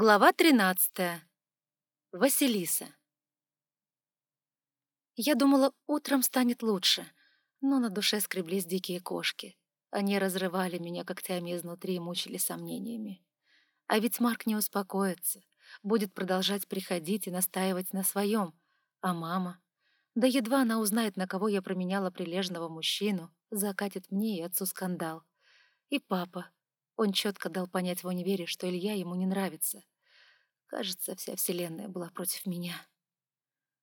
Глава 13. Василиса. Я думала, утром станет лучше, но на душе скреблись дикие кошки. Они разрывали меня когтями изнутри и мучили сомнениями. А ведь Марк не успокоится, будет продолжать приходить и настаивать на своем. А мама? Да едва она узнает, на кого я променяла прилежного мужчину, закатит мне и отцу скандал. И папа, он четко дал понять в универе, что Илья ему не нравится. Кажется, вся вселенная была против меня.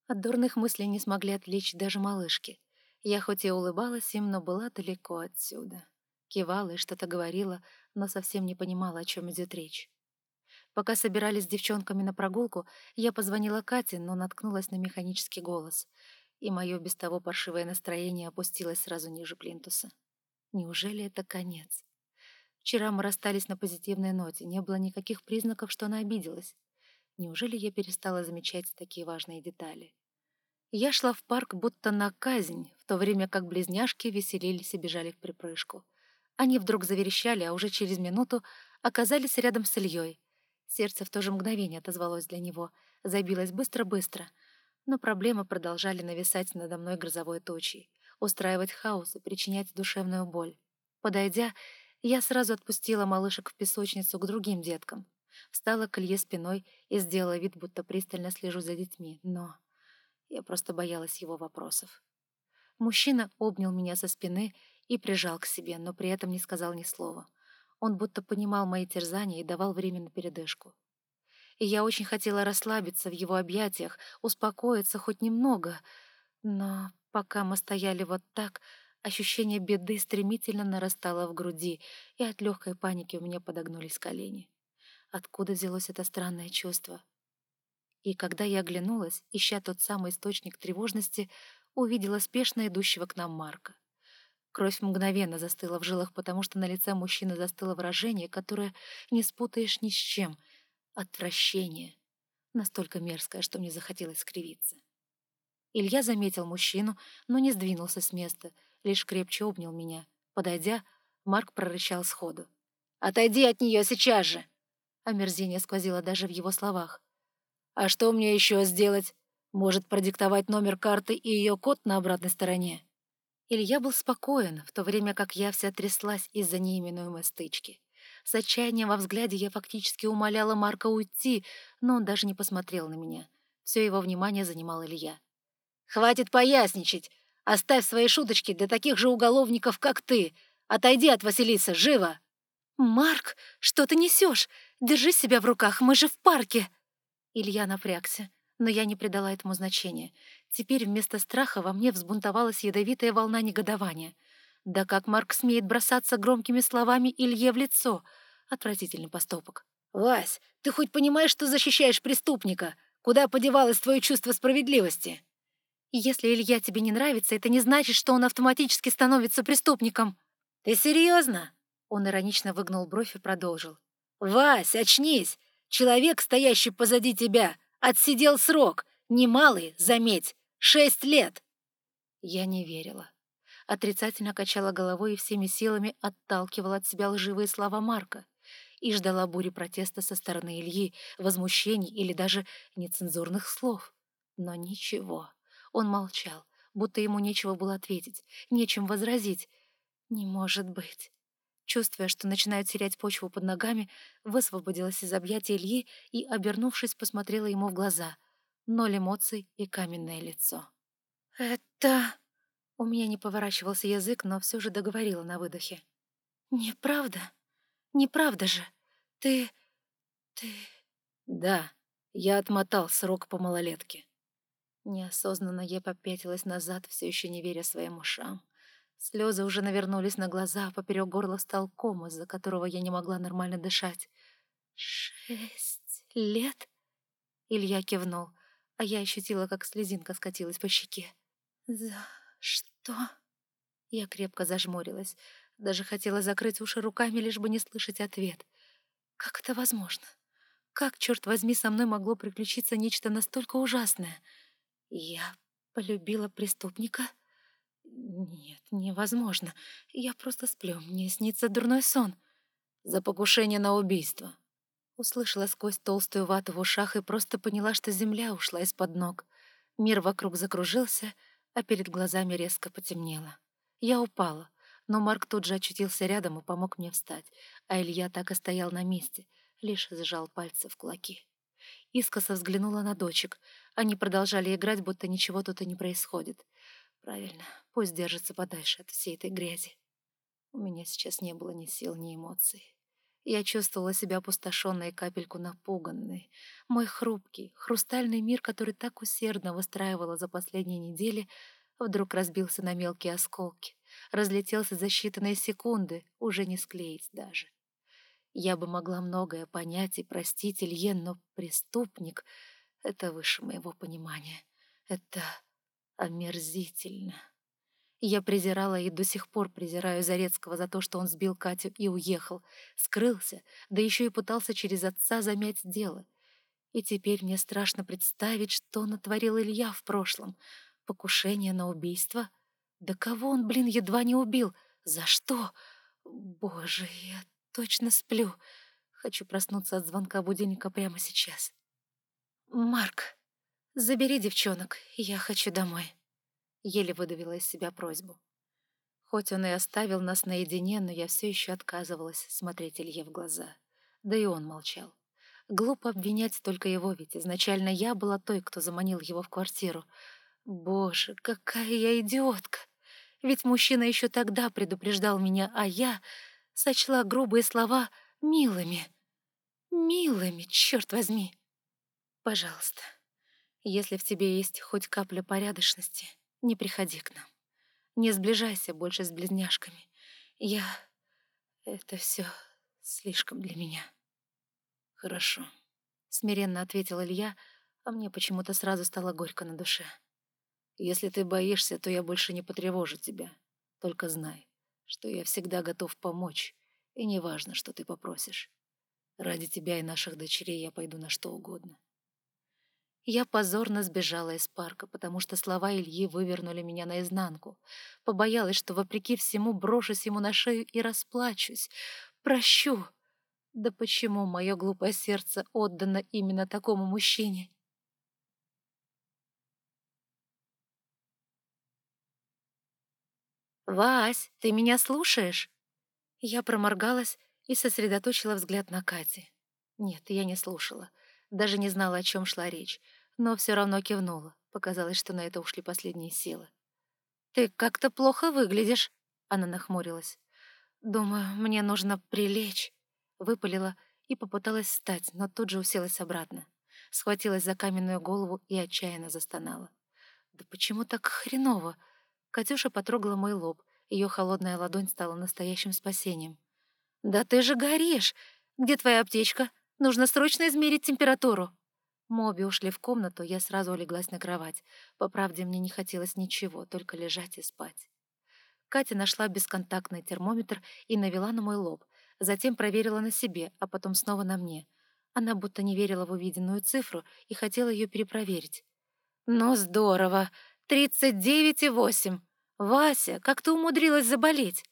От дурных мыслей не смогли отвлечь даже малышки. Я хоть и улыбалась им, но была далеко отсюда. Кивала и что-то говорила, но совсем не понимала, о чем идет речь. Пока собирались с девчонками на прогулку, я позвонила Кате, но наткнулась на механический голос, и мое без того паршивое настроение опустилось сразу ниже плинтуса. Неужели это конец? Вчера мы расстались на позитивной ноте, не было никаких признаков, что она обиделась. Неужели я перестала замечать такие важные детали? Я шла в парк будто на казнь, в то время как близняшки веселились и бежали в припрыжку. Они вдруг заверещали, а уже через минуту оказались рядом с Ильей. Сердце в то же мгновение отозвалось для него, забилось быстро-быстро. Но проблемы продолжали нависать надо мной грозовой тучей, устраивать хаос и причинять душевную боль. Подойдя, я сразу отпустила малышек в песочницу к другим деткам. Встала к Илье спиной и сделала вид, будто пристально слежу за детьми, но я просто боялась его вопросов. Мужчина обнял меня со спины и прижал к себе, но при этом не сказал ни слова. Он будто понимал мои терзания и давал время на передышку. И я очень хотела расслабиться в его объятиях, успокоиться хоть немного, но пока мы стояли вот так, Ощущение беды стремительно нарастало в груди, и от легкой паники у меня подогнулись колени. Откуда взялось это странное чувство? И когда я оглянулась, ища тот самый источник тревожности, увидела спешно идущего к нам Марка. Кровь мгновенно застыла в жилах, потому что на лице мужчины застыло выражение, которое не спутаешь ни с чем — отвращение. Настолько мерзкое, что мне захотелось скривиться. Илья заметил мужчину, но не сдвинулся с места — лишь крепче обнял меня. Подойдя, Марк прорычал сходу. «Отойди от нее сейчас же!» Омерзение сквозило даже в его словах. «А что мне еще сделать? Может, продиктовать номер карты и ее код на обратной стороне?» Илья был спокоен, в то время как я вся тряслась из-за неименуемой стычки. С отчаянием во взгляде я фактически умоляла Марка уйти, но он даже не посмотрел на меня. Все его внимание занимал Илья. «Хватит поясничать! Оставь свои шуточки для таких же уголовников, как ты. Отойди от Василисы, живо!» «Марк, что ты несешь? Держи себя в руках, мы же в парке!» Илья напрягся, но я не придала этому значения. Теперь вместо страха во мне взбунтовалась ядовитая волна негодования. Да как Марк смеет бросаться громкими словами Илье в лицо? Отвратительный поступок. «Вась, ты хоть понимаешь, что защищаешь преступника? Куда подевалось твое чувство справедливости?» Если Илья тебе не нравится, это не значит, что он автоматически становится преступником. Ты серьезно? Он иронично выгнул бровь и продолжил. «Вась, очнись! Человек, стоящий позади тебя, отсидел срок. Немалый, заметь, шесть лет!» Я не верила. Отрицательно качала головой и всеми силами отталкивала от себя лживые слова Марка и ждала бури протеста со стороны Ильи, возмущений или даже нецензурных слов. Но ничего. Он молчал, будто ему нечего было ответить, нечем возразить. «Не может быть!» Чувствуя, что начинает терять почву под ногами, высвободилась из объятия Ильи и, обернувшись, посмотрела ему в глаза. Ноль эмоций и каменное лицо. «Это...» У меня не поворачивался язык, но все же договорила на выдохе. «Неправда? Неправда же? Ты... ты...» «Да, я отмотал срок по малолетке», Неосознанно я попятилась назад, все еще не веря своим ушам. Слезы уже навернулись на глаза, поперек горла встал ком, из-за которого я не могла нормально дышать. «Шесть лет?» Илья кивнул, а я ощутила, как слезинка скатилась по щеке. «За что?» Я крепко зажмурилась. Даже хотела закрыть уши руками, лишь бы не слышать ответ. «Как это возможно? Как, черт возьми, со мной могло приключиться нечто настолько ужасное?» Я полюбила преступника? Нет, невозможно. Я просто сплю, мне снится дурной сон. За покушение на убийство. Услышала сквозь толстую вату в ушах и просто поняла, что земля ушла из-под ног. Мир вокруг закружился, а перед глазами резко потемнело. Я упала, но Марк тут же очутился рядом и помог мне встать, а Илья так и стоял на месте, лишь сжал пальцы в кулаки. Искоса взглянула на дочек. Они продолжали играть, будто ничего тут и не происходит. Правильно, пусть держится подальше от всей этой грязи. У меня сейчас не было ни сил, ни эмоций. Я чувствовала себя опустошенной и капельку напуганной. Мой хрупкий, хрустальный мир, который так усердно выстраивала за последние недели, вдруг разбился на мелкие осколки, разлетелся за считанные секунды, уже не склеить даже. Я бы могла многое понять и простить Илье, но преступник — это выше моего понимания. Это омерзительно. Я презирала и до сих пор презираю Зарецкого за то, что он сбил Катю и уехал, скрылся, да еще и пытался через отца замять дело. И теперь мне страшно представить, что натворил Илья в прошлом. Покушение на убийство? Да кого он, блин, едва не убил? За что? Боже, я точно сплю. Хочу проснуться от звонка будильника прямо сейчас. «Марк, забери девчонок, я хочу домой». Еле выдавила из себя просьбу. Хоть он и оставил нас наедине, но я все еще отказывалась смотреть Илье в глаза. Да и он молчал. Глупо обвинять только его, ведь изначально я была той, кто заманил его в квартиру. Боже, какая я идиотка! Ведь мужчина еще тогда предупреждал меня, а я сочла грубые слова милыми. Милыми, черт возьми! Пожалуйста, если в тебе есть хоть капля порядочности, не приходи к нам. Не сближайся больше с близняшками. Я... Это все слишком для меня. Хорошо. Смиренно ответил Илья, а мне почему-то сразу стало горько на душе. Если ты боишься, то я больше не потревожу тебя. Только знай, что я всегда готов помочь, и неважно, что ты попросишь. Ради тебя и наших дочерей я пойду на что угодно. Я позорно сбежала из парка, потому что слова Ильи вывернули меня наизнанку. Побоялась, что вопреки всему брошусь ему на шею и расплачусь. Прощу. Да почему мое глупое сердце отдано именно такому мужчине? «Вась, ты меня слушаешь?» Я проморгалась и сосредоточила взгляд на Кате. Нет, я не слушала. Даже не знала, о чем шла речь но все равно кивнула. Показалось, что на это ушли последние силы. «Ты как-то плохо выглядишь», — она нахмурилась. «Думаю, мне нужно прилечь», — выпалила и попыталась встать, но тут же уселась обратно. Схватилась за каменную голову и отчаянно застонала. «Да почему так хреново?» Катюша потрогала мой лоб. Ее холодная ладонь стала настоящим спасением. «Да ты же горишь! Где твоя аптечка? Нужно срочно измерить температуру!» Мы обе ушли в комнату, я сразу улеглась на кровать. По правде, мне не хотелось ничего, только лежать и спать. Катя нашла бесконтактный термометр и навела на мой лоб. Затем проверила на себе, а потом снова на мне. Она будто не верила в увиденную цифру и хотела ее перепроверить. «Ну, здорово! Тридцать девять и восемь! Вася, как ты умудрилась заболеть?»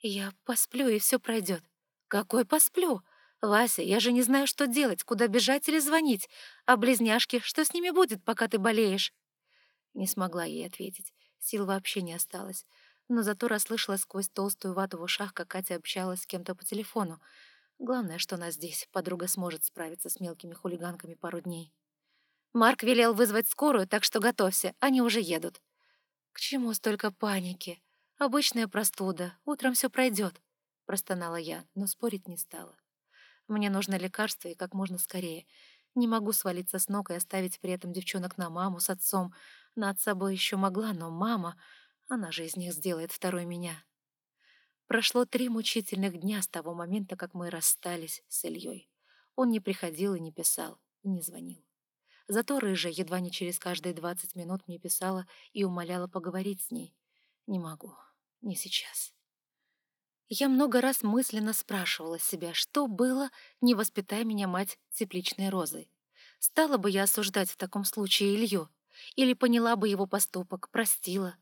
«Я посплю, и все пройдет». «Какой посплю? «Вася, я же не знаю, что делать, куда бежать или звонить. А близняшки, что с ними будет, пока ты болеешь?» Не смогла ей ответить. Сил вообще не осталось. Но зато расслышала сквозь толстую вату в ушах, как Катя общалась с кем-то по телефону. Главное, что она здесь. Подруга сможет справиться с мелкими хулиганками пару дней. Марк велел вызвать скорую, так что готовься, они уже едут. К чему столько паники? Обычная простуда, утром все пройдет, простонала я, но спорить не стала. Мне нужно лекарство и как можно скорее. Не могу свалиться с ног и оставить при этом девчонок на маму с отцом. Над собой еще могла, но мама... Она же из них сделает второй меня. Прошло три мучительных дня с того момента, как мы расстались с Ильей. Он не приходил и не писал, и не звонил. Зато рыжая едва не через каждые двадцать минут мне писала и умоляла поговорить с ней. Не могу, не сейчас. Я много раз мысленно спрашивала себя, что было, не воспитая меня мать тепличной розой. Стала бы я осуждать в таком случае Илью? Или поняла бы его поступок, простила?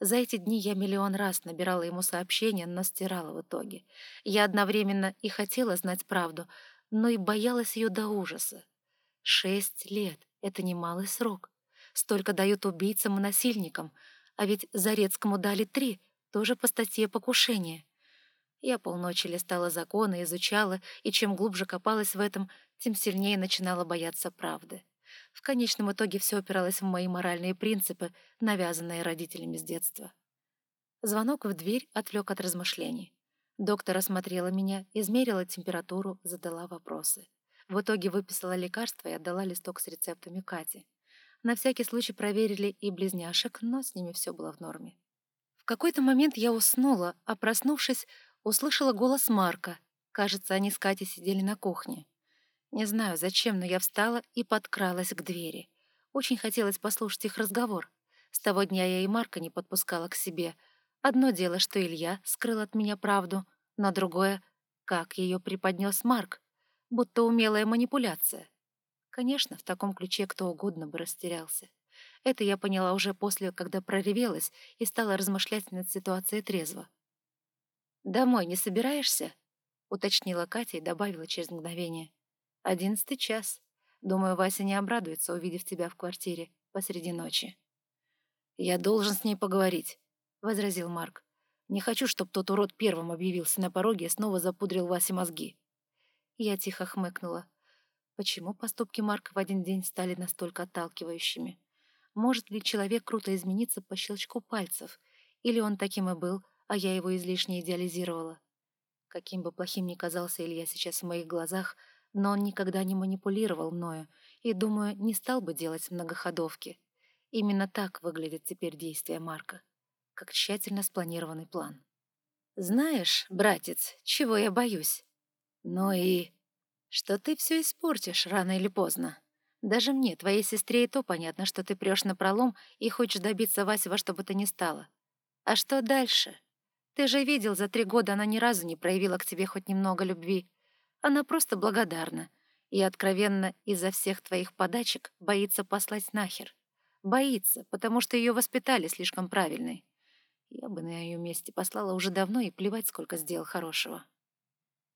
За эти дни я миллион раз набирала ему сообщения, но стирала в итоге. Я одновременно и хотела знать правду, но и боялась ее до ужаса. Шесть лет — это немалый срок. Столько дают убийцам и насильникам, а ведь Зарецкому дали три, тоже по статье покушения. Я полночи листала законы, изучала, и чем глубже копалась в этом, тем сильнее начинала бояться правды. В конечном итоге все опиралось в мои моральные принципы, навязанные родителями с детства. Звонок в дверь отвлек от размышлений. Доктор осмотрела меня, измерила температуру, задала вопросы. В итоге выписала лекарство и отдала листок с рецептами Кате. На всякий случай проверили и близняшек, но с ними все было в норме. В какой-то момент я уснула, а проснувшись, услышала голос Марка. Кажется, они с Катей сидели на кухне. Не знаю, зачем, но я встала и подкралась к двери. Очень хотелось послушать их разговор. С того дня я и Марка не подпускала к себе. Одно дело, что Илья скрыл от меня правду, но другое — как ее преподнес Марк, будто умелая манипуляция. Конечно, в таком ключе кто угодно бы растерялся. Это я поняла уже после, когда проревелась и стала размышлять над ситуацией трезво. «Домой не собираешься?» — уточнила Катя и добавила через мгновение. Одиннадцатый час. Думаю, Вася не обрадуется, увидев тебя в квартире посреди ночи. «Я должен с ней поговорить», — возразил Марк. «Не хочу, чтобы тот урод первым объявился на пороге и снова запудрил Васе мозги». Я тихо хмыкнула. Почему поступки Марка в один день стали настолько отталкивающими? Может ли человек круто измениться по щелчку пальцев? Или он таким и был, а я его излишне идеализировала? Каким бы плохим ни казался Илья сейчас в моих глазах, но он никогда не манипулировал мною и, думаю, не стал бы делать многоходовки. Именно так выглядит теперь действие Марка, как тщательно спланированный план. «Знаешь, братец, чего я боюсь? Ну и... что ты все испортишь рано или поздно. Даже мне, твоей сестре, и то понятно, что ты прешь на пролом и хочешь добиться Васи во что бы то ни стало. А что дальше? Ты же видел, за три года она ни разу не проявила к тебе хоть немного любви. Она просто благодарна и откровенно из-за всех твоих подачек боится послать нахер. Боится, потому что ее воспитали слишком правильной. Я бы на ее месте послала уже давно и плевать, сколько сделал хорошего.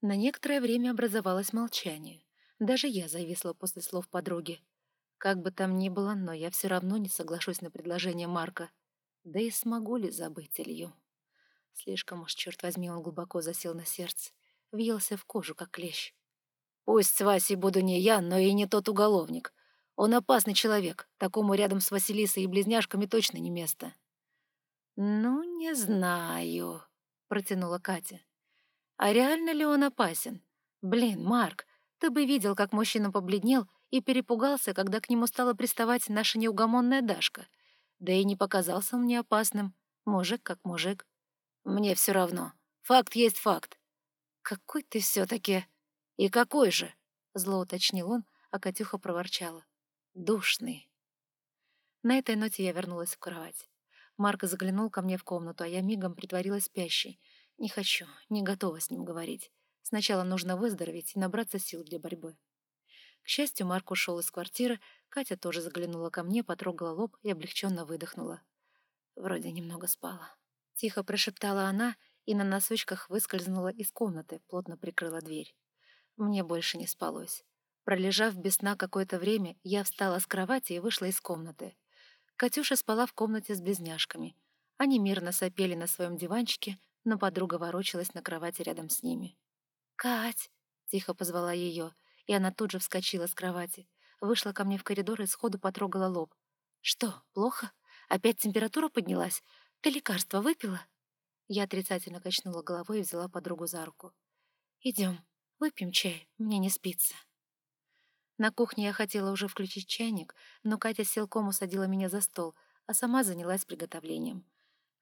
На некоторое время образовалось молчание. Даже я зависла после слов подруги. Как бы там ни было, но я все равно не соглашусь на предложение Марка. Да и смогу ли забыть Илью? Слишком уж, черт возьми, он глубоко засел на сердце въелся в кожу, как клещ. «Пусть с Васей буду не я, но и не тот уголовник. Он опасный человек, такому рядом с Василисой и близняшками точно не место». «Ну, не знаю», — протянула Катя. «А реально ли он опасен? Блин, Марк, ты бы видел, как мужчина побледнел и перепугался, когда к нему стала приставать наша неугомонная Дашка. Да и не показался он мне опасным. Мужик как мужик. Мне все равно. Факт есть факт. «Какой ты все-таки...» «И какой же?» — зло уточнил он, а Катюха проворчала. «Душный». На этой ноте я вернулась в кровать. Марк заглянул ко мне в комнату, а я мигом притворилась спящей. Не хочу, не готова с ним говорить. Сначала нужно выздороветь и набраться сил для борьбы. К счастью, Марк ушел из квартиры, Катя тоже заглянула ко мне, потрогала лоб и облегченно выдохнула. Вроде немного спала. Тихо прошептала она и на носочках выскользнула из комнаты, плотно прикрыла дверь. Мне больше не спалось. Пролежав без сна какое-то время, я встала с кровати и вышла из комнаты. Катюша спала в комнате с близняшками. Они мирно сопели на своем диванчике, но подруга ворочалась на кровати рядом с ними. «Кать!» — тихо позвала ее, и она тут же вскочила с кровати. Вышла ко мне в коридор и сходу потрогала лоб. «Что, плохо? Опять температура поднялась? Ты лекарство выпила?» Я отрицательно качнула головой и взяла подругу за руку. «Идем, выпьем чай, мне не спится». На кухне я хотела уже включить чайник, но Катя силком усадила меня за стол, а сама занялась приготовлением.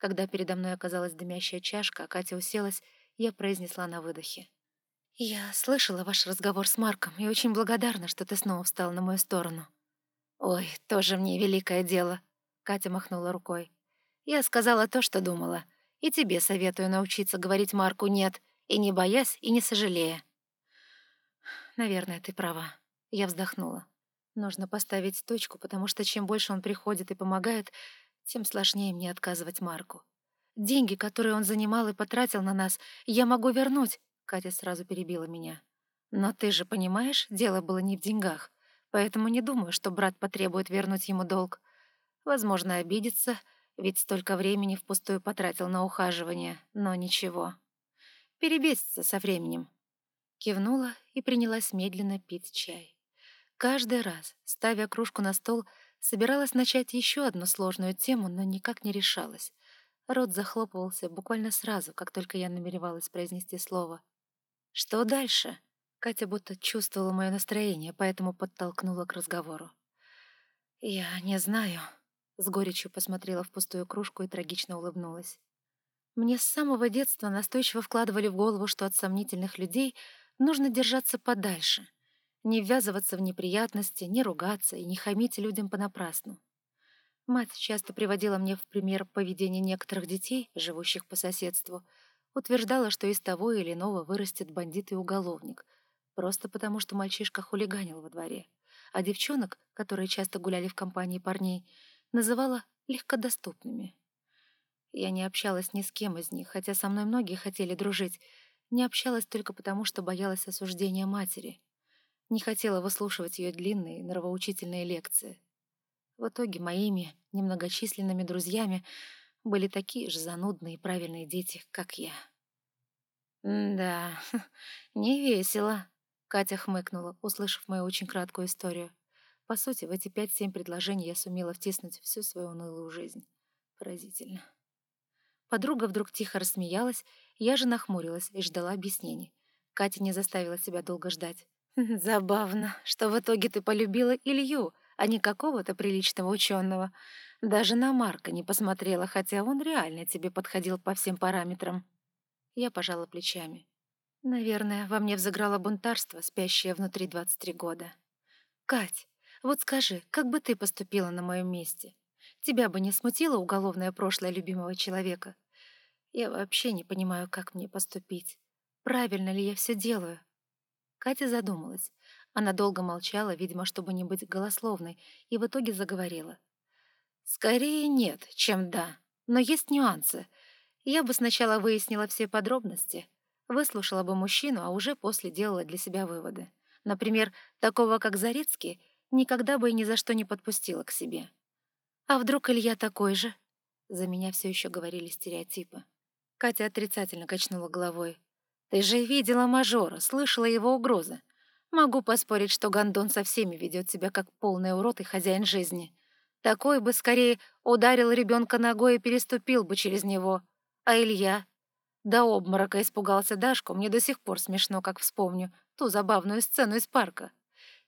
Когда передо мной оказалась дымящая чашка, а Катя уселась, я произнесла на выдохе. «Я слышала ваш разговор с Марком и очень благодарна, что ты снова встал на мою сторону». «Ой, тоже мне великое дело», — Катя махнула рукой. «Я сказала то, что думала. И тебе советую научиться говорить Марку «нет», и не боясь, и не сожалея. Наверное, ты права. Я вздохнула. Нужно поставить точку, потому что чем больше он приходит и помогает, тем сложнее мне отказывать Марку. Деньги, которые он занимал и потратил на нас, я могу вернуть. Катя сразу перебила меня. Но ты же понимаешь, дело было не в деньгах, поэтому не думаю, что брат потребует вернуть ему долг. Возможно, обидится, ведь столько времени впустую потратил на ухаживание, но ничего. Перебесится со временем. Кивнула и принялась медленно пить чай. Каждый раз, ставя кружку на стол, собиралась начать еще одну сложную тему, но никак не решалась. Рот захлопывался буквально сразу, как только я намеревалась произнести слово. «Что дальше?» Катя будто чувствовала мое настроение, поэтому подтолкнула к разговору. «Я не знаю», — с горечью посмотрела в пустую кружку и трагично улыбнулась. Мне с самого детства настойчиво вкладывали в голову, что от сомнительных людей нужно держаться подальше, не ввязываться в неприятности, не ругаться и не хамить людям понапрасну. Мать часто приводила мне в пример поведение некоторых детей, живущих по соседству, утверждала, что из того или иного вырастет бандит и уголовник, просто потому что мальчишка хулиганил во дворе, а девчонок, которые часто гуляли в компании парней, называла легкодоступными. Я не общалась ни с кем из них, хотя со мной многие хотели дружить, не общалась только потому, что боялась осуждения матери. Не хотела выслушивать ее длинные нравоучительные лекции. В итоге моими немногочисленными друзьями были такие же занудные и правильные дети, как я. «Да, не весело», — Катя хмыкнула, услышав мою очень краткую историю. По сути, в эти пять-семь предложений я сумела втиснуть всю свою унылую жизнь. Поразительно. Подруга вдруг тихо рассмеялась, я же нахмурилась и ждала объяснений. Катя не заставила себя долго ждать. «Забавно, что в итоге ты полюбила Илью, а не какого-то приличного ученого. Даже на Марка не посмотрела, хотя он реально тебе подходил по всем параметрам». Я пожала плечами. Наверное, во мне взыграло бунтарство, спящее внутри 23 года. «Кать, вот скажи, как бы ты поступила на моем месте? Тебя бы не смутило уголовное прошлое любимого человека? Я вообще не понимаю, как мне поступить. Правильно ли я все делаю?» Катя задумалась. Она долго молчала, видимо, чтобы не быть голословной, и в итоге заговорила. «Скорее нет, чем да. Но есть нюансы. Я бы сначала выяснила все подробности, выслушала бы мужчину, а уже после делала для себя выводы. Например, такого, как Зарецкий, никогда бы и ни за что не подпустила к себе. А вдруг Илья такой же? За меня все еще говорили стереотипы. Катя отрицательно качнула головой. «Ты же видела мажора, слышала его угрозы. Могу поспорить, что Гондон со всеми ведет себя как полный урод и хозяин жизни. Такой бы скорее ударил ребенка ногой и переступил бы через него. А Илья? До обморока испугался Дашку, мне до сих пор смешно, как вспомню, ту забавную сцену из парка.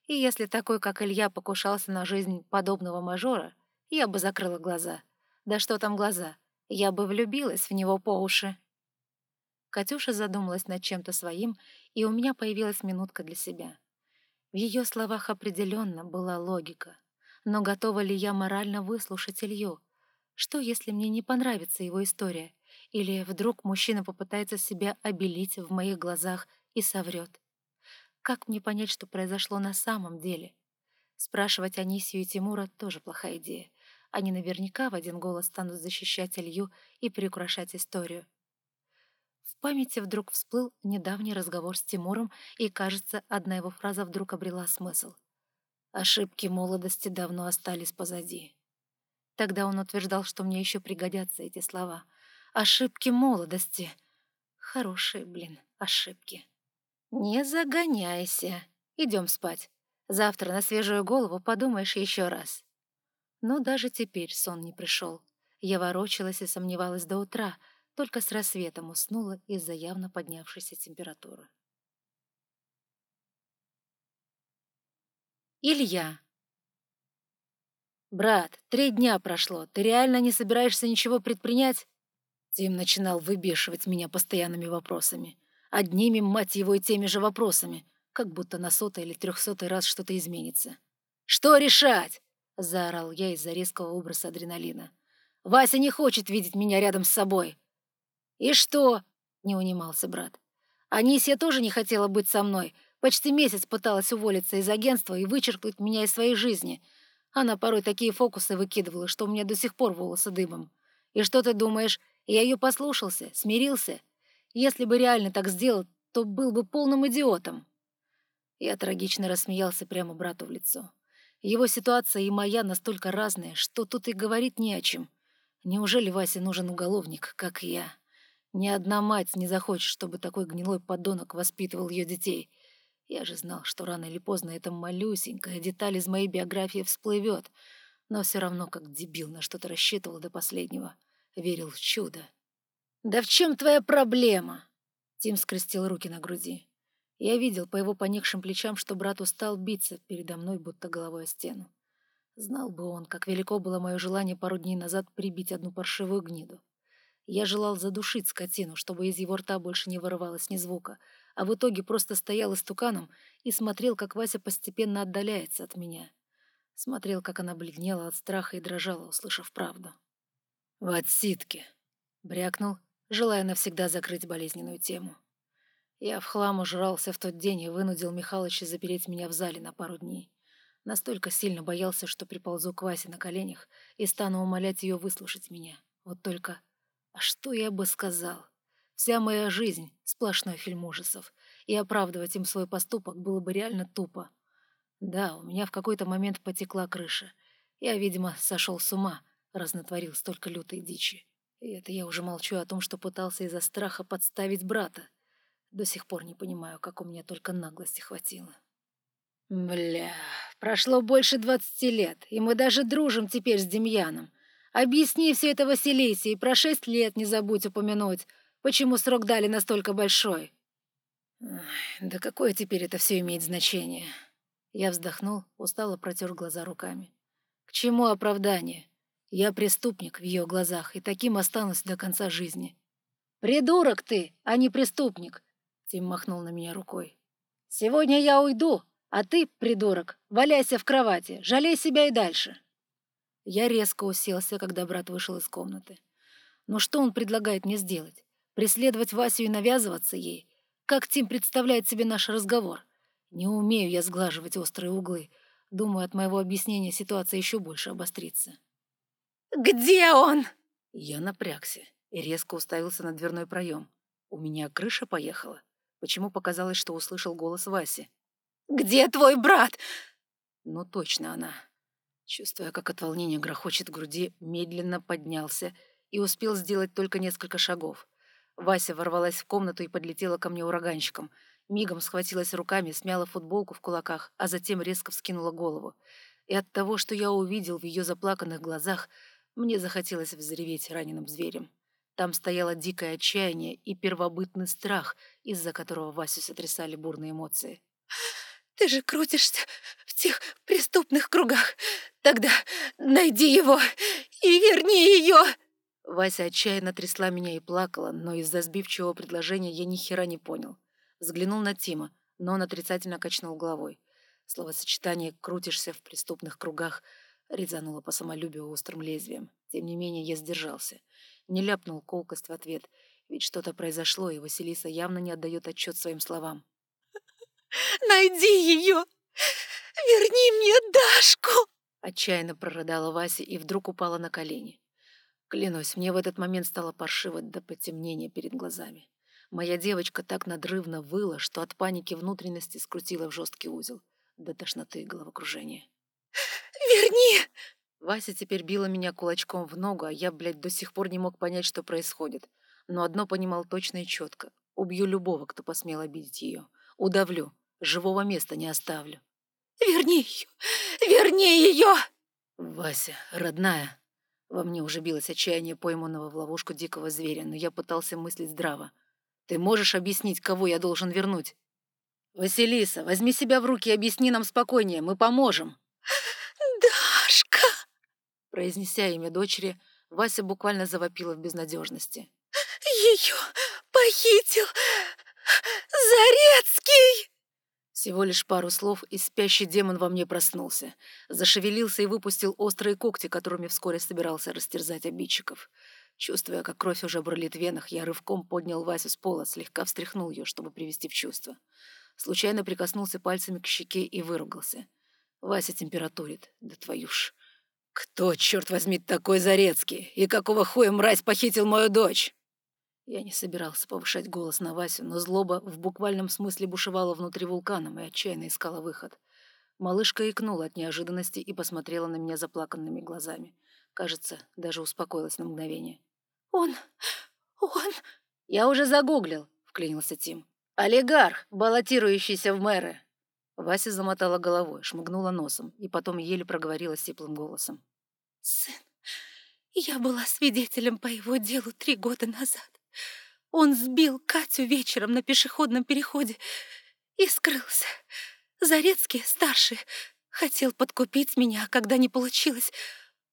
И если такой, как Илья, покушался на жизнь подобного мажора, я бы закрыла глаза. Да что там глаза? Я бы влюбилась в него по уши. Катюша задумалась над чем-то своим, и у меня появилась минутка для себя. В ее словах определенно была логика. Но готова ли я морально выслушать Илью? Что, если мне не понравится его история? Или вдруг мужчина попытается себя обелить в моих глазах и соврет? Как мне понять, что произошло на самом деле? Спрашивать Анисию и Тимура тоже плохая идея. Они наверняка в один голос станут защищать Илью и приукрашать историю. В памяти вдруг всплыл недавний разговор с Тимуром, и, кажется, одна его фраза вдруг обрела смысл. «Ошибки молодости давно остались позади». Тогда он утверждал, что мне еще пригодятся эти слова. «Ошибки молодости». Хорошие, блин, ошибки. «Не загоняйся. Идем спать. Завтра на свежую голову подумаешь еще раз». Но даже теперь сон не пришел. Я ворочалась и сомневалась до утра, только с рассветом уснула из-за явно поднявшейся температуры. Илья. «Брат, три дня прошло. Ты реально не собираешься ничего предпринять?» Тим начинал выбешивать меня постоянными вопросами. Одними, мать его, и теми же вопросами. Как будто на сотый или трехсотый раз что-то изменится. «Что решать?» — заорал я из-за резкого выброса адреналина. «Вася не хочет видеть меня рядом с собой». «И что?» — не унимался брат. «Анисия тоже не хотела быть со мной. Почти месяц пыталась уволиться из агентства и вычеркнуть меня из своей жизни. Она порой такие фокусы выкидывала, что у меня до сих пор волосы дымом. И что ты думаешь, я ее послушался, смирился? Если бы реально так сделал, то был бы полным идиотом». Я трагично рассмеялся прямо брату в лицо. Его ситуация и моя настолько разные, что тут и говорить не о чем. Неужели Васе нужен уголовник, как я? Ни одна мать не захочет, чтобы такой гнилой подонок воспитывал ее детей. Я же знал, что рано или поздно эта малюсенькая деталь из моей биографии всплывет, но все равно как дебил на что-то рассчитывал до последнего. Верил в чудо. «Да в чем твоя проблема?» Тим скрестил руки на груди. Я видел по его поникшим плечам, что брат устал биться передо мной, будто головой о стену. Знал бы он, как велико было мое желание пару дней назад прибить одну паршивую гниду. Я желал задушить скотину, чтобы из его рта больше не вырывалось ни звука, а в итоге просто стоял истуканом и смотрел, как Вася постепенно отдаляется от меня. Смотрел, как она бледнела от страха и дрожала, услышав правду. «В отсидке!» — брякнул, желая навсегда закрыть болезненную тему. Я в хлам ужрался в тот день и вынудил Михалыча запереть меня в зале на пару дней. Настолько сильно боялся, что приползу к Васе на коленях и стану умолять ее выслушать меня. Вот только... А что я бы сказал? Вся моя жизнь — сплошной фильм ужасов, и оправдывать им свой поступок было бы реально тупо. Да, у меня в какой-то момент потекла крыша. Я, видимо, сошел с ума, раз натворил столько лютой дичи. И это я уже молчу о том, что пытался из-за страха подставить брата. До сих пор не понимаю, как у меня только наглости хватило. Бля, прошло больше двадцати лет, и мы даже дружим теперь с Демьяном. Объясни все это Василисе, и про шесть лет не забудь упомянуть, почему срок дали настолько большой. да какое теперь это все имеет значение? Я вздохнул, устало протер глаза руками. К чему оправдание? Я преступник в ее глазах, и таким останусь до конца жизни. «Придурок ты, а не преступник!» Тим махнул на меня рукой. «Сегодня я уйду, а ты, придурок, валяйся в кровати, жалей себя и дальше». Я резко уселся, когда брат вышел из комнаты. Но что он предлагает мне сделать? Преследовать Васю и навязываться ей? Как Тим представляет себе наш разговор? Не умею я сглаживать острые углы. Думаю, от моего объяснения ситуация еще больше обострится. «Где он?» Я напрягся и резко уставился на дверной проем. У меня крыша поехала. Почему показалось, что услышал голос Васи? «Где твой брат?» Ну, точно она. Чувствуя, как от волнения грохочет в груди, медленно поднялся и успел сделать только несколько шагов. Вася ворвалась в комнату и подлетела ко мне ураганщиком. Мигом схватилась руками, смяла футболку в кулаках, а затем резко вскинула голову. И от того, что я увидел в ее заплаканных глазах, мне захотелось взреветь раненым зверем. Там стояло дикое отчаяние и первобытный страх, из-за которого Васю сотрясали бурные эмоции. «Ты же крутишься тех преступных кругах. Тогда найди его и верни ее!» Вася отчаянно трясла меня и плакала, но из-за сбивчивого предложения я ни хера не понял. Взглянул на Тима, но он отрицательно качнул головой. Словосочетание «крутишься в преступных кругах» резануло по самолюбию острым лезвием. Тем не менее, я сдержался — не ляпнул колкость в ответ, ведь что-то произошло, и Василиса явно не отдает отчет своим словам. «Найди ее! Верни мне Дашку!» Отчаянно прорыдала Вася и вдруг упала на колени. Клянусь, мне в этот момент стало паршиво до потемнения перед глазами. Моя девочка так надрывно выла, что от паники внутренности скрутила в жесткий узел. До тошноты и головокружения. «Верни!» Вася теперь била меня кулачком в ногу, а я, блядь, до сих пор не мог понять, что происходит. Но одно понимал точно и четко. Убью любого, кто посмел обидеть ее. Удавлю. Живого места не оставлю. «Верни ее! Верни ее!» «Вася, родная!» Во мне уже билось отчаяние пойманного в ловушку дикого зверя, но я пытался мыслить здраво. «Ты можешь объяснить, кого я должен вернуть?» «Василиса, возьми себя в руки и объясни нам спокойнее, мы поможем!» Произнеся имя дочери, Вася буквально завопила в безнадежности. «Ее похитил Зарецкий!» Всего лишь пару слов, и спящий демон во мне проснулся. Зашевелился и выпустил острые когти, которыми вскоре собирался растерзать обидчиков. Чувствуя, как кровь уже бурлит в венах, я рывком поднял Васю с пола, слегка встряхнул ее, чтобы привести в чувство. Случайно прикоснулся пальцами к щеке и выругался. Вася температурит, да твою ж. «Кто, черт возьми, такой Зарецкий? И какого хуя мразь похитил мою дочь?» Я не собирался повышать голос на Васю, но злоба в буквальном смысле бушевала внутри вулканом и отчаянно искала выход. Малышка икнула от неожиданности и посмотрела на меня заплаканными глазами. Кажется, даже успокоилась на мгновение. «Он... он...» «Я уже загуглил», — вклинился Тим. «Олигарх, баллотирующийся в мэры». Вася замотала головой, шмыгнула носом и потом еле проговорила сиплым голосом. «Сын, я была свидетелем по его делу три года назад. Он сбил Катю вечером на пешеходном переходе и скрылся. Зарецкий, старший, хотел подкупить меня, а когда не получилось,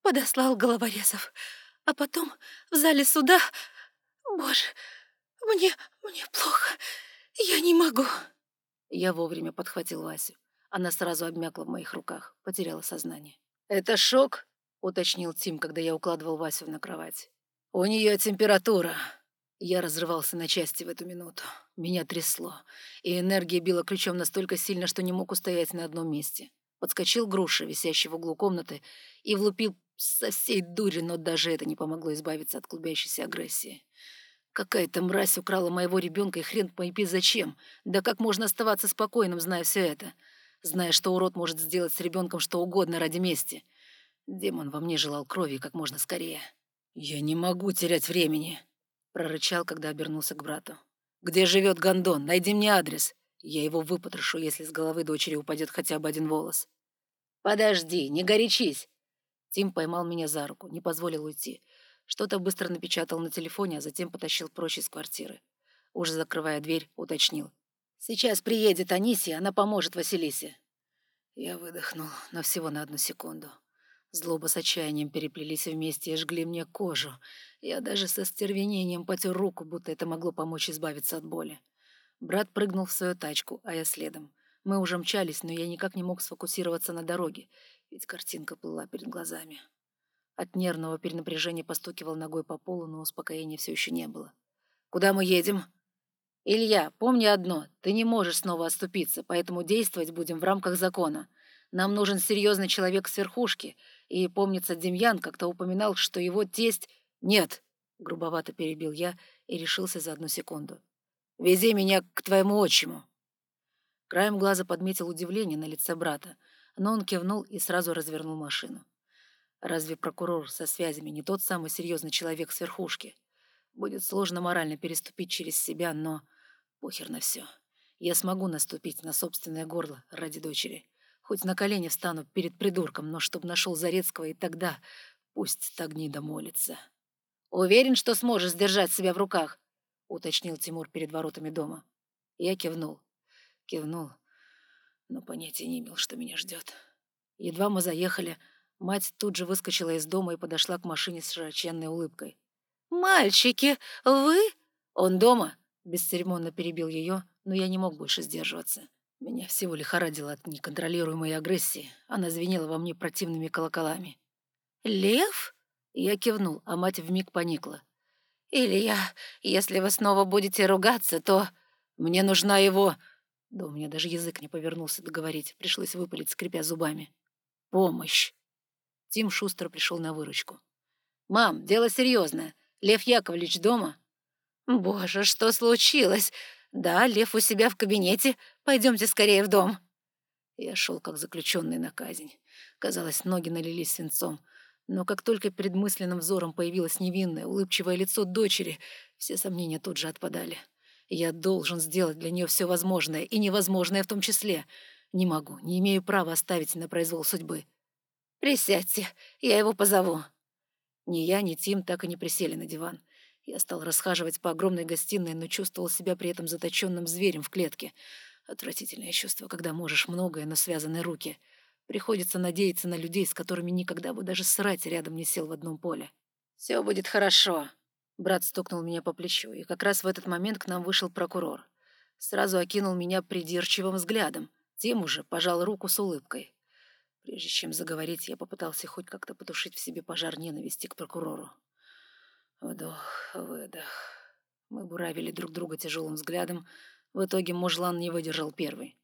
подослал головорезов. А потом в зале суда... Боже, мне... мне плохо. Я не могу. Я вовремя подхватил Васю. Она сразу обмякла в моих руках, потеряла сознание. «Это шок?» — уточнил Тим, когда я укладывал Васю на кровать. «У нее температура». Я разрывался на части в эту минуту. Меня трясло, и энергия била ключом настолько сильно, что не мог устоять на одном месте. Подскочил груша, висящий в углу комнаты, и влупил со всей дури, но даже это не помогло избавиться от клубящейся агрессии. Какая-то мразь украла моего ребенка, и хрен пойми зачем. Да как можно оставаться спокойным, зная все это? Зная, что урод может сделать с ребенком что угодно ради мести. Демон во мне желал крови как можно скорее. «Я не могу терять времени», — прорычал, когда обернулся к брату. «Где живет Гондон? Найди мне адрес. Я его выпотрошу, если с головы дочери упадет хотя бы один волос». «Подожди, не горячись!» Тим поймал меня за руку, не позволил уйти. Что-то быстро напечатал на телефоне, а затем потащил прочь из квартиры. Уже закрывая дверь, уточнил. «Сейчас приедет Анисия, она поможет Василисе». Я выдохнул, но всего на одну секунду. Злоба с отчаянием переплелись вместе и жгли мне кожу. Я даже со стервенением потер руку, будто это могло помочь избавиться от боли. Брат прыгнул в свою тачку, а я следом. Мы уже мчались, но я никак не мог сфокусироваться на дороге, ведь картинка плыла перед глазами. От нервного перенапряжения постукивал ногой по полу, но успокоения все еще не было. «Куда мы едем?» «Илья, помни одно, ты не можешь снова отступиться, поэтому действовать будем в рамках закона. Нам нужен серьезный человек с верхушки, и, помнится, Демьян как-то упоминал, что его тесть... Нет, грубовато перебил я и решился за одну секунду. Вези меня к твоему отчиму. Краем глаза подметил удивление на лице брата, но он кивнул и сразу развернул машину. Разве прокурор со связями не тот самый серьезный человек с верхушки? Будет сложно морально переступить через себя, но похер на все. Я смогу наступить на собственное горло ради дочери. Хоть на колени встану перед придурком, но чтоб нашел Зарецкого, и тогда пусть Тагнида молится. «Уверен, что сможешь сдержать себя в руках?» — уточнил Тимур перед воротами дома. Я кивнул. Кивнул, но понятия не имел, что меня ждет. Едва мы заехали, мать тут же выскочила из дома и подошла к машине с широченной улыбкой. «Мальчики, вы?» «Он дома?» — бесцеремонно перебил ее, но я не мог больше сдерживаться. Меня всего лихорадило от неконтролируемой агрессии. Она звенела во мне противными колоколами. «Лев?» Я кивнул, а мать вмиг поникла. «Илья, если вы снова будете ругаться, то...» «Мне нужна его...» Да у меня даже язык не повернулся договорить. Пришлось выпалить, скрипя зубами. «Помощь!» Тим шустро пришел на выручку. «Мам, дело серьезное. Лев Яковлевич дома?» «Боже, что случилось? «Да, Лев у себя в кабинете. Пойдемте скорее в дом». Я шел как заключенный на казнь. Казалось, ноги налились свинцом. Но как только перед мысленным взором появилось невинное, улыбчивое лицо дочери, все сомнения тут же отпадали. Я должен сделать для нее все возможное, и невозможное в том числе. Не могу, не имею права оставить на произвол судьбы. «Присядьте, я его позову». Ни я, ни Тим так и не присели на диван. Я стал расхаживать по огромной гостиной, но чувствовал себя при этом заточенным зверем в клетке. Отвратительное чувство, когда можешь многое, но связаны руки. Приходится надеяться на людей, с которыми никогда бы даже срать рядом не сел в одном поле. «Все будет хорошо», — брат стукнул меня по плечу, и как раз в этот момент к нам вышел прокурор. Сразу окинул меня придирчивым взглядом, тем уже пожал руку с улыбкой. Прежде чем заговорить, я попытался хоть как-то потушить в себе пожар ненависти к прокурору. Вдох, выдох. Мы буравили друг друга тяжелым взглядом. В итоге мужлан не выдержал первый.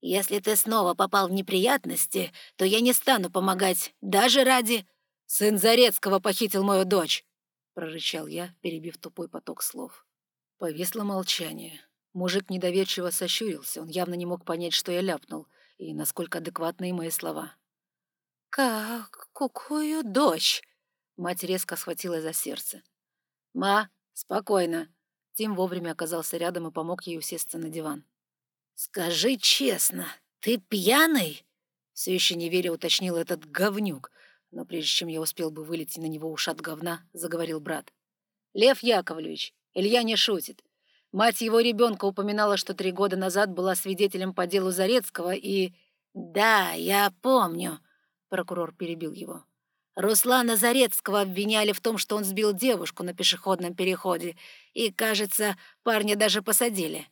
«Если ты снова попал в неприятности, то я не стану помогать, даже ради...» «Сын Зарецкого похитил мою дочь!» — прорычал я, перебив тупой поток слов. Повисло молчание. Мужик недоверчиво сощурился, он явно не мог понять, что я ляпнул, и насколько адекватны мои слова. «Как? Какую дочь?» Мать резко схватила за сердце. «Ма, спокойно!» Тим вовремя оказался рядом и помог ей усесться на диван. «Скажи честно, ты пьяный?» Все еще не веря уточнил этот говнюк, но прежде чем я успел бы вылететь на него уж от говна, заговорил брат. «Лев Яковлевич, Илья не шутит. Мать его ребенка упоминала, что три года назад была свидетелем по делу Зарецкого и...» «Да, я помню», — прокурор перебил его. Руслана Зарецкого обвиняли в том, что он сбил девушку на пешеходном переходе, и, кажется, парня даже посадили.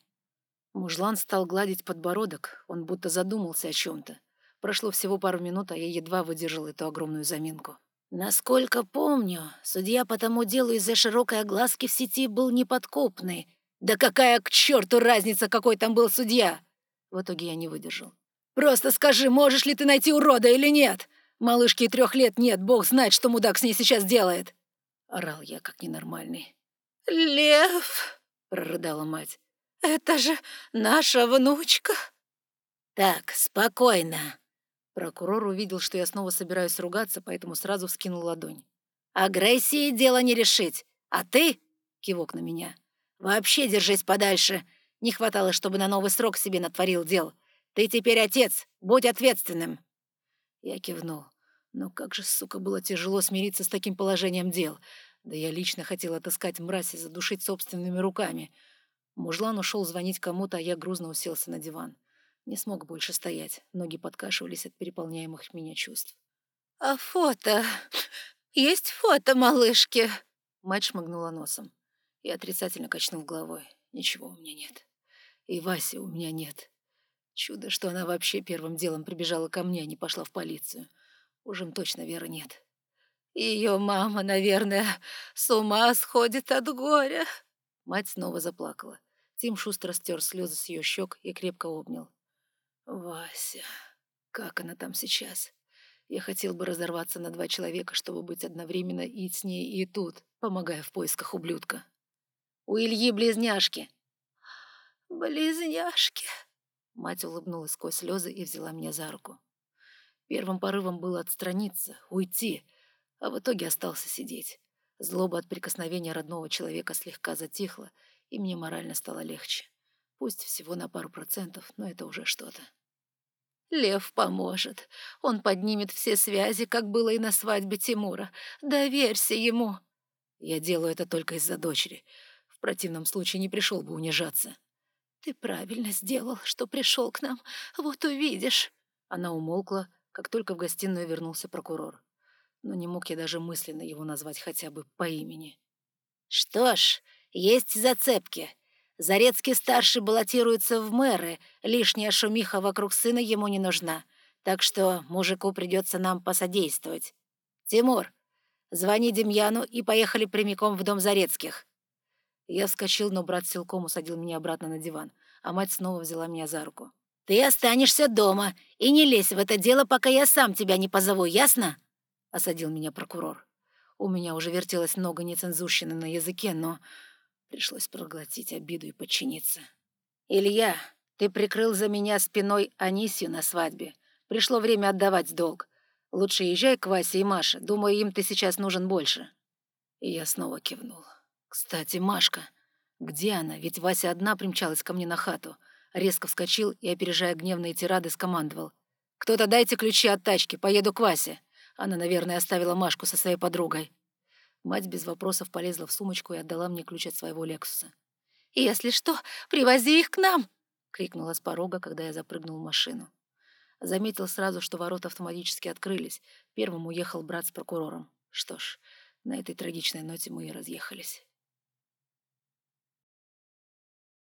Мужлан стал гладить подбородок, он будто задумался о чем-то. Прошло всего пару минут, а я едва выдержал эту огромную заминку. Насколько помню, судья по тому делу из-за широкой огласки в сети был неподкупный. Да какая к черту разница, какой там был судья? В итоге я не выдержал. «Просто скажи, можешь ли ты найти урода или нет?» Малышке трех лет нет, бог знает, что мудак с ней сейчас делает!» Орал я, как ненормальный. «Лев!» — прорыдала мать. «Это же наша внучка!» «Так, спокойно!» Прокурор увидел, что я снова собираюсь ругаться, поэтому сразу вскинул ладонь. «Агрессии дело не решить, а ты...» — кивок на меня. «Вообще держись подальше. Не хватало, чтобы на новый срок себе натворил дел. Ты теперь отец, будь ответственным!» Я кивнул. Но как же, сука, было тяжело смириться с таким положением дел. Да я лично хотел отыскать мразь и задушить собственными руками. Мужлан ушел звонить кому-то, а я грузно уселся на диван. Не смог больше стоять, ноги подкашивались от переполняемых меня чувств. «А фото? Есть фото малышки?» Мать шмыгнула носом. Я отрицательно качнул головой. «Ничего у меня нет. И Васи у меня нет. Чудо, что она вообще первым делом прибежала ко мне, а не пошла в полицию. Уже точно веры нет. Ее мама, наверное, с ума сходит от горя. Мать снова заплакала. Тим шустро стер слезы с ее щек и крепко обнял. Вася, как она там сейчас? Я хотел бы разорваться на два человека, чтобы быть одновременно и с ней, и тут, помогая в поисках ублюдка. У Ильи близняшки. Близняшки. Мать улыбнулась сквозь слезы и взяла меня за руку. Первым порывом было отстраниться, уйти, а в итоге остался сидеть. Злоба от прикосновения родного человека слегка затихла, и мне морально стало легче. Пусть всего на пару процентов, но это уже что-то. Лев поможет. Он поднимет все связи, как было и на свадьбе Тимура. Доверься ему. Я делаю это только из-за дочери. В противном случае не пришел бы унижаться. «Ты правильно сделал, что пришел к нам. Вот увидишь». Она умолкла, как только в гостиную вернулся прокурор. Но не мог я даже мысленно его назвать хотя бы по имени. «Что ж, есть зацепки. Зарецкий-старший баллотируется в мэры, лишняя шумиха вокруг сына ему не нужна, так что мужику придется нам посодействовать. Тимур, звони Демьяну и поехали прямиком в дом Зарецких». Я вскочил, но брат силком усадил меня обратно на диван, а мать снова взяла меня за руку. «Ты останешься дома и не лезь в это дело, пока я сам тебя не позову, ясно?» — осадил меня прокурор. У меня уже вертелось много нецензурщины на языке, но пришлось проглотить обиду и подчиниться. «Илья, ты прикрыл за меня спиной Анисию на свадьбе. Пришло время отдавать долг. Лучше езжай к Васе и Маше. Думаю, им ты сейчас нужен больше». И я снова кивнул. Кстати, Машка. Где она? Ведь Вася одна примчалась ко мне на хату. Резко вскочил и, опережая гневные тирады, скомандовал. «Кто-то дайте ключи от тачки, поеду к Васе». Она, наверное, оставила Машку со своей подругой. Мать без вопросов полезла в сумочку и отдала мне ключ от своего «Лексуса». «Если что, привози их к нам!» — крикнула с порога, когда я запрыгнул в машину. Заметил сразу, что ворота автоматически открылись. Первым уехал брат с прокурором. Что ж, на этой трагичной ноте мы и разъехались.